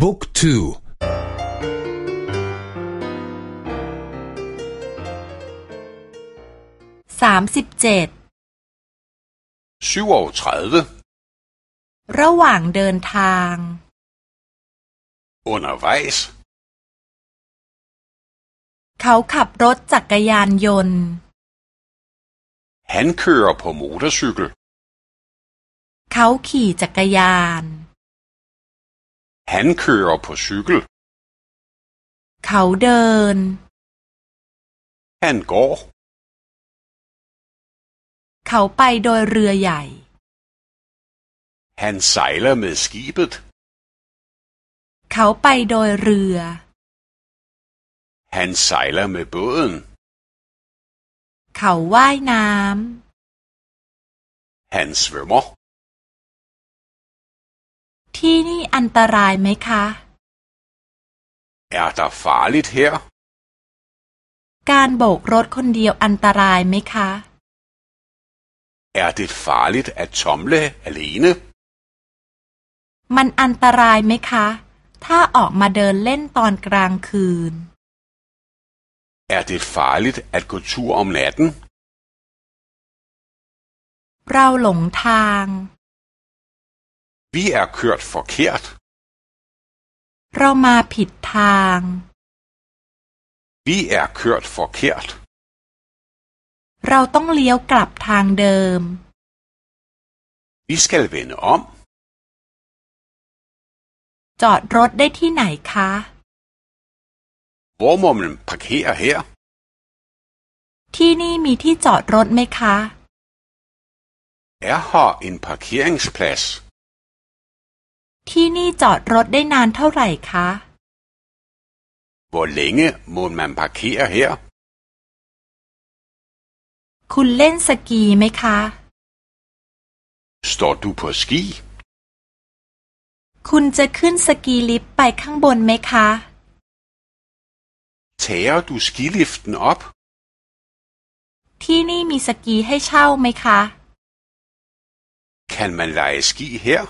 บุ๊กทูสามสิบเจ็ดระหว่างเดินทาง undervejs เขาขับรถจักรยานยนต์ Han kører på motorcykel เขาขี่จักรยาน Han kører på cykel เขาเดิน Han går เขาไปโดยเรือใหญ่ Han sejler med skibet เขาไปโดยเรือ Han sejler med båden เขาว่ายน้ำ Han svømmer ที่นี่อันตรายไหมคะ Er der farligt her การโบกรถคนเดียวอันตรายไหมคะ Er det farligt at tomle alene มันอันตรายไหมคะ ถ้าออกมาเดินเล่นตอนกลางคืน Er det farligt at gå tur om natten เราหลงทาง Vi er kørt forkert เรามาผิดทาง Vi er kørt forkert เราต้องเลี้ยวกลับทางเดิม Vi skal vende om จอดรถได้ที่ไหนคะ Hvor må man parkere her ที่นี่มีที่จอดรถไหมคะ Er her en parkeringsplads ที่นี่จอดรถได้นานเท่าไหร่คะ Hvor længe må man parkere her คุณเล่นสกีไหมคะ Står du på ski คุณจะขึ้นสกีลิฟต์ไปข้างบนไหมคะ Tager du skiliften op ที่นี่มีสกีให้เช่าไหมคะ Kan man lege ski her